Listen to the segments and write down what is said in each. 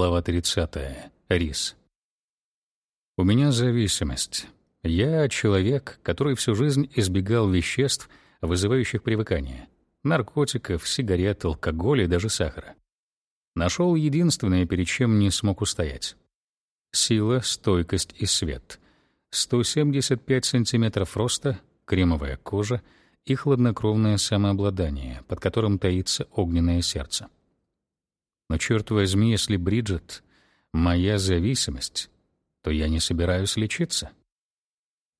Глава 30. Рис. У меня зависимость. Я человек, который всю жизнь избегал веществ, вызывающих привыкание. Наркотиков, сигарет, алкоголя и даже сахара. Нашел единственное, перед чем не смог устоять. Сила, стойкость и свет. 175 сантиметров роста, кремовая кожа и хладнокровное самообладание, под которым таится огненное сердце. Но, черт возьми, если Бриджит — моя зависимость, то я не собираюсь лечиться.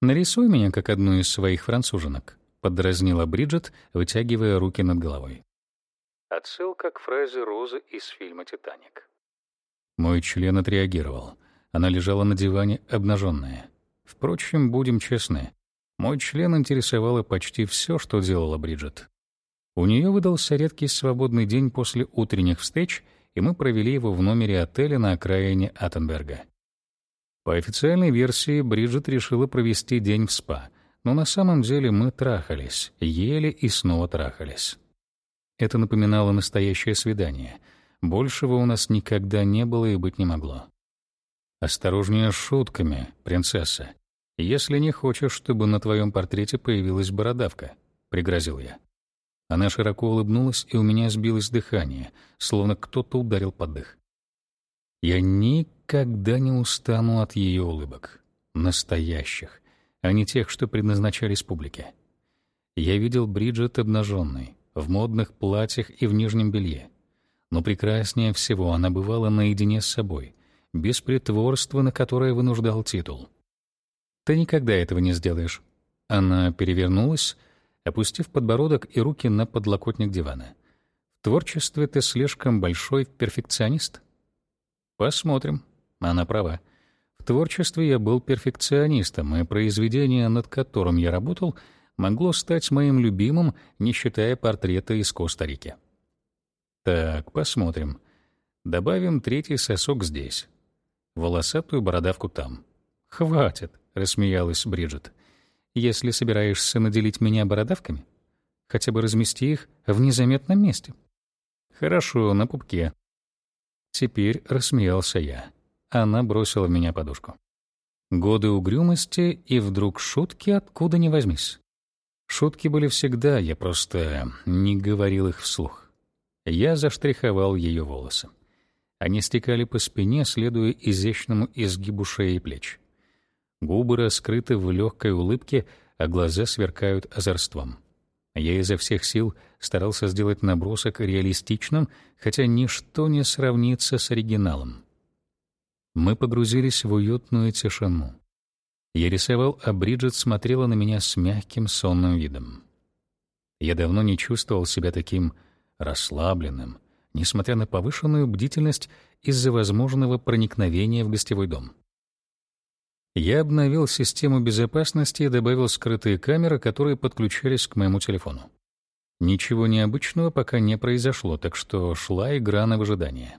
«Нарисуй меня как одну из своих француженок», — подразнила Бриджит, вытягивая руки над головой. Отсылка к фразе Розы из фильма «Титаник». Мой член отреагировал. Она лежала на диване, обнаженная. Впрочем, будем честны, мой член интересовало почти все, что делала Бриджит. У нее выдался редкий свободный день после утренних встреч — и мы провели его в номере отеля на окраине Аттенберга. По официальной версии, Бриджит решила провести день в спа, но на самом деле мы трахались, ели и снова трахались. Это напоминало настоящее свидание. Большего у нас никогда не было и быть не могло. «Осторожнее с шутками, принцесса. Если не хочешь, чтобы на твоем портрете появилась бородавка», — пригрозил я. Она широко улыбнулась, и у меня сбилось дыхание, словно кто-то ударил под дых. Я никогда не устану от ее улыбок. Настоящих, а не тех, что предназначались публике. Я видел Бриджит обнаженной, в модных платьях и в нижнем белье. Но прекраснее всего она бывала наедине с собой, без притворства, на которое вынуждал титул. «Ты никогда этого не сделаешь». Она перевернулась, опустив подбородок и руки на подлокотник дивана. В творчестве ты слишком большой перфекционист? Посмотрим. Она права. В творчестве я был перфекционистом, и произведение, над которым я работал, могло стать моим любимым, не считая портрета из Коста-Рики. Так, посмотрим. Добавим третий сосок здесь. Волосатую бородавку там. «Хватит», — рассмеялась Бриджит если собираешься наделить меня бородавками, хотя бы размести их в незаметном месте. Хорошо, на пупке. Теперь рассмеялся я. Она бросила в меня подушку. Годы угрюмости и вдруг шутки откуда ни возьмись. Шутки были всегда, я просто не говорил их вслух. Я заштриховал ее волосы. Они стекали по спине, следуя изящному изгибу шеи и плеч. Губы раскрыты в легкой улыбке, а глаза сверкают озорством. Я изо всех сил старался сделать набросок реалистичным, хотя ничто не сравнится с оригиналом. Мы погрузились в уютную тишину. Я рисовал, а Бриджит смотрела на меня с мягким сонным видом. Я давно не чувствовал себя таким расслабленным, несмотря на повышенную бдительность из-за возможного проникновения в гостевой дом. Я обновил систему безопасности и добавил скрытые камеры, которые подключались к моему телефону. Ничего необычного пока не произошло, так что шла игра на выжидание.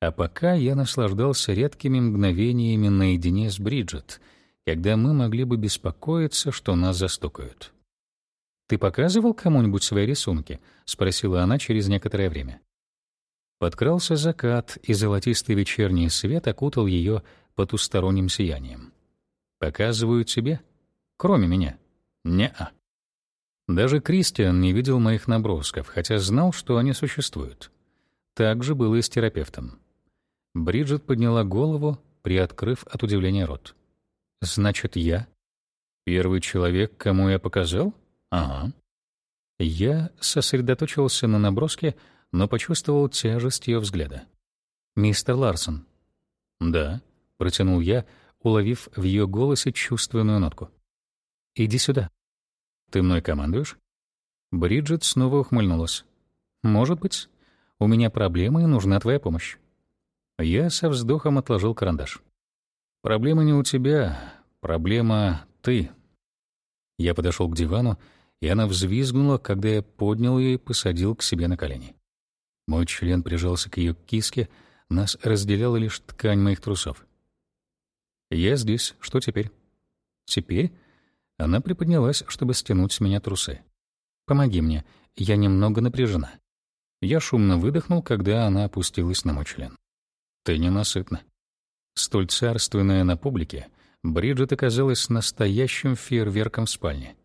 А пока я наслаждался редкими мгновениями наедине с Бриджит, когда мы могли бы беспокоиться, что нас застукают. «Ты показывал кому-нибудь свои рисунки?» — спросила она через некоторое время. Подкрался закат, и золотистый вечерний свет окутал ее потусторонним сиянием. «Показываю тебе? Кроме меня?» «Не-а». Даже Кристиан не видел моих набросков, хотя знал, что они существуют. Так же было и с терапевтом. Бриджит подняла голову, приоткрыв от удивления рот. «Значит, я? Первый человек, кому я показал? Ага». Я сосредоточился на наброске, но почувствовал тяжесть ее взгляда. «Мистер Ларсон». «Да», — протянул я, уловив в ее голосе чувственную нотку. «Иди сюда». «Ты мной командуешь?» Бриджит снова ухмыльнулась. «Может быть. У меня проблемы и нужна твоя помощь». Я со вздохом отложил карандаш. «Проблема не у тебя, проблема ты». Я подошел к дивану, и она взвизгнула, когда я поднял ее и посадил к себе на колени. Мой член прижался к ее киске, нас разделяла лишь ткань моих трусов. «Я здесь. Что теперь?» «Теперь?» Она приподнялась, чтобы стянуть с меня трусы. «Помоги мне. Я немного напряжена». Я шумно выдохнул, когда она опустилась на мой член. Ты ненасытна. Столь царственная на публике, Бриджит оказалась настоящим фейерверком в спальне.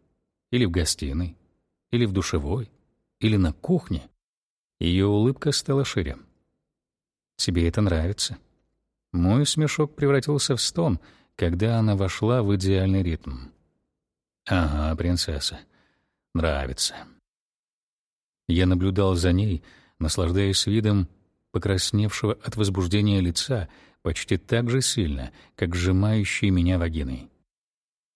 Или в гостиной, или в душевой, или на кухне. Ее улыбка стала шире. «Тебе это нравится?» Мой смешок превратился в стон, когда она вошла в идеальный ритм. «Ага, принцесса. Нравится». Я наблюдал за ней, наслаждаясь видом покрасневшего от возбуждения лица почти так же сильно, как сжимающей меня вагиной.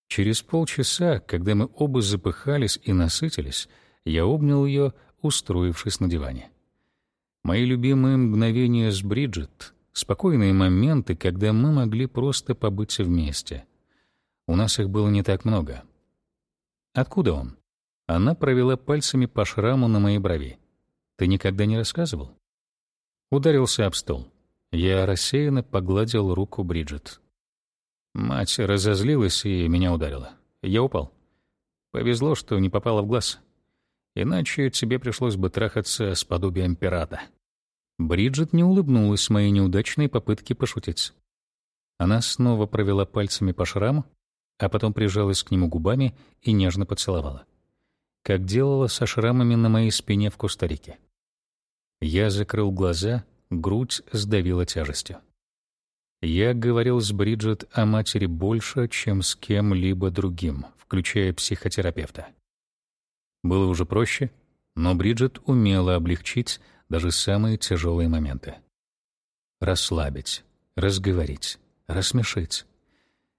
Через полчаса, когда мы оба запыхались и насытились, я обнял ее, устроившись на диване. Мои любимые мгновения с Бриджит Спокойные моменты, когда мы могли просто побыть вместе. У нас их было не так много. Откуда он? Она провела пальцами по шраму на моей брови. Ты никогда не рассказывал? Ударился об стол. Я рассеянно погладил руку Бриджит. Мать разозлилась и меня ударила. Я упал. Повезло, что не попала в глаз. Иначе тебе пришлось бы трахаться с подобием пирата. Бриджит не улыбнулась моей неудачной попытке пошутить. Она снова провела пальцами по шраму, а потом прижалась к нему губами и нежно поцеловала. Как делала со шрамами на моей спине в Коста-Рике. Я закрыл глаза, грудь сдавила тяжестью. Я говорил с Бриджит о матери больше, чем с кем-либо другим, включая психотерапевта. Было уже проще, но Бриджит умела облегчить даже самые тяжелые моменты. Расслабить, разговорить, рассмешить.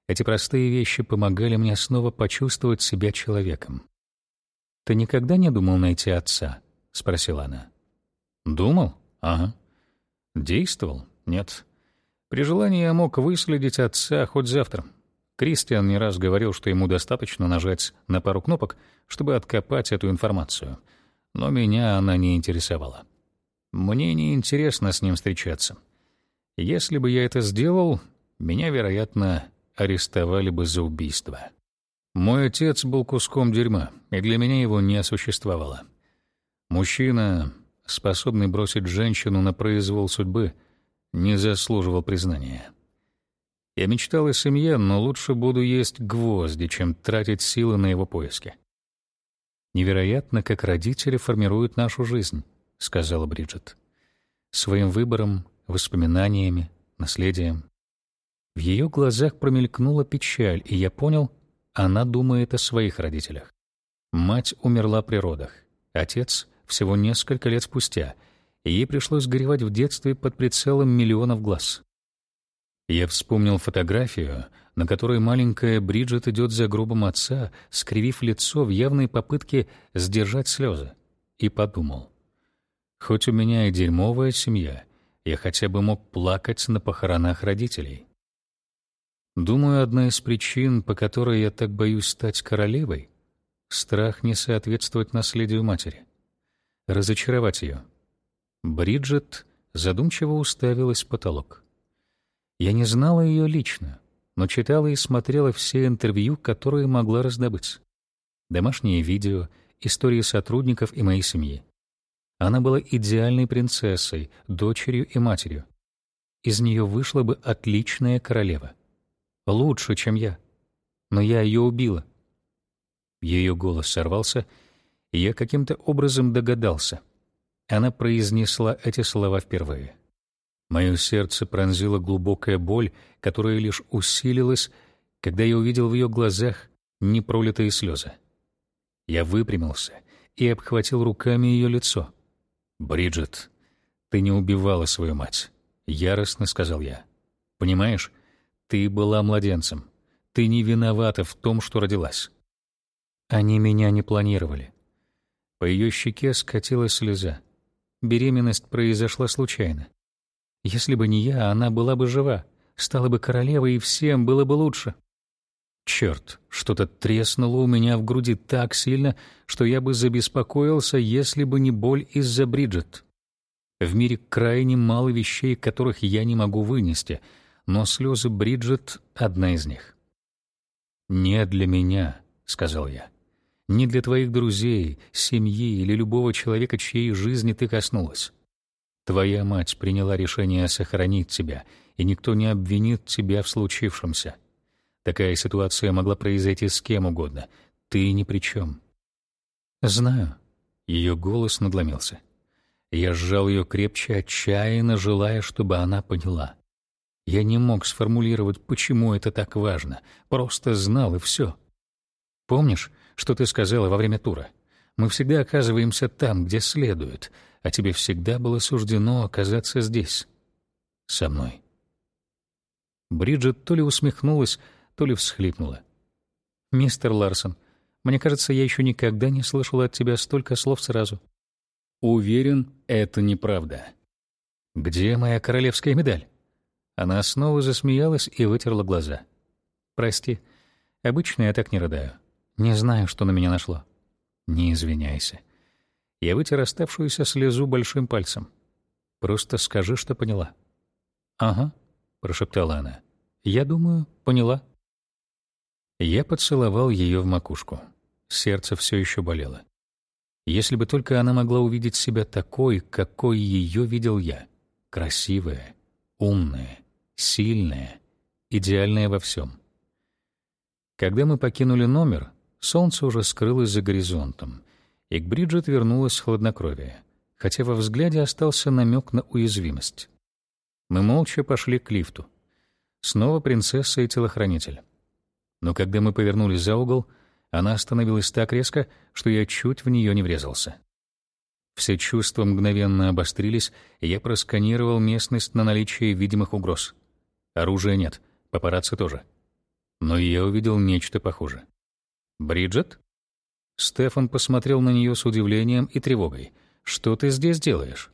Эти простые вещи помогали мне снова почувствовать себя человеком. «Ты никогда не думал найти отца?» — спросила она. «Думал? Ага. Действовал? Нет. При желании я мог выследить отца хоть завтра. Кристиан не раз говорил, что ему достаточно нажать на пару кнопок, чтобы откопать эту информацию. Но меня она не интересовала. Мне не интересно с ним встречаться. Если бы я это сделал, меня, вероятно, арестовали бы за убийство. Мой отец был куском дерьма, и для меня его не существовало. Мужчина, способный бросить женщину на произвол судьбы, не заслуживал признания. Я мечтал о семье, но лучше буду есть гвозди, чем тратить силы на его поиски. Невероятно, как родители формируют нашу жизнь сказала Бриджит. Своим выбором, воспоминаниями, наследием. В ее глазах промелькнула печаль, и я понял, она думает о своих родителях. Мать умерла при родах, отец всего несколько лет спустя, и ей пришлось горевать в детстве под прицелом миллионов глаз. Я вспомнил фотографию, на которой маленькая Бриджит идет за гробом отца, скривив лицо в явной попытке сдержать слезы, и подумал, Хоть у меня и дерьмовая семья, я хотя бы мог плакать на похоронах родителей. Думаю, одна из причин, по которой я так боюсь стать королевой — страх не соответствовать наследию матери, разочаровать ее. Бриджит задумчиво уставилась в потолок. Я не знала ее лично, но читала и смотрела все интервью, которые могла раздобыть. Домашние видео, истории сотрудников и моей семьи. Она была идеальной принцессой, дочерью и матерью. Из нее вышла бы отличная королева. Лучше, чем я. Но я ее убила. Ее голос сорвался, и я каким-то образом догадался. Она произнесла эти слова впервые. Мое сердце пронзила глубокая боль, которая лишь усилилась, когда я увидел в ее глазах непролитые слезы. Я выпрямился и обхватил руками ее лицо — «Бриджит, ты не убивала свою мать», — яростно сказал я. «Понимаешь, ты была младенцем. Ты не виновата в том, что родилась». Они меня не планировали. По ее щеке скатилась слеза. Беременность произошла случайно. Если бы не я, она была бы жива, стала бы королевой, и всем было бы лучше. Черт, что-то треснуло у меня в груди так сильно, что я бы забеспокоился, если бы не боль из-за Бриджит. В мире крайне мало вещей, которых я не могу вынести, но слезы Бриджит — одна из них. «Не для меня», — сказал я. «Не для твоих друзей, семьи или любого человека, чьей жизни ты коснулась. Твоя мать приняла решение сохранить тебя, и никто не обвинит тебя в случившемся. Такая ситуация могла произойти с кем угодно. Ты ни при чем. Знаю. Ее голос надломился. Я сжал ее крепче, отчаянно желая, чтобы она поняла. Я не мог сформулировать, почему это так важно. Просто знал, и все. Помнишь, что ты сказала во время тура? Мы всегда оказываемся там, где следует, а тебе всегда было суждено оказаться здесь. Со мной. Бриджит то ли усмехнулась, то ли всхлипнула. «Мистер Ларсон, мне кажется, я еще никогда не слышала от тебя столько слов сразу». «Уверен, это неправда». «Где моя королевская медаль?» Она снова засмеялась и вытерла глаза. «Прости, обычно я так не рыдаю. Не знаю, что на меня нашло». «Не извиняйся». Я вытер оставшуюся слезу большим пальцем. «Просто скажи, что поняла». «Ага», — прошептала она. «Я думаю, поняла». Я поцеловал ее в макушку. Сердце все еще болело. Если бы только она могла увидеть себя такой, какой ее видел я. Красивая, умная, сильная, идеальная во всем. Когда мы покинули номер, солнце уже скрылось за горизонтом, и к Бриджит вернулось хладнокровие, хотя во взгляде остался намек на уязвимость. Мы молча пошли к лифту. Снова принцесса и телохранитель но когда мы повернулись за угол, она остановилась так резко, что я чуть в нее не врезался. Все чувства мгновенно обострились, и я просканировал местность на наличие видимых угроз. Оружия нет, папарацци тоже. Но я увидел нечто похожее. «Бриджит?» Стефан посмотрел на нее с удивлением и тревогой. «Что ты здесь делаешь?»